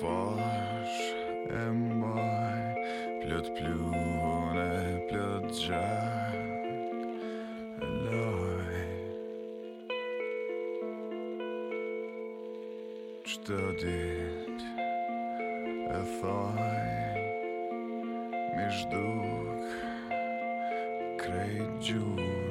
fors af mig Blødt flyvende, blødt jeg Løg Stadigt af dig Между край джур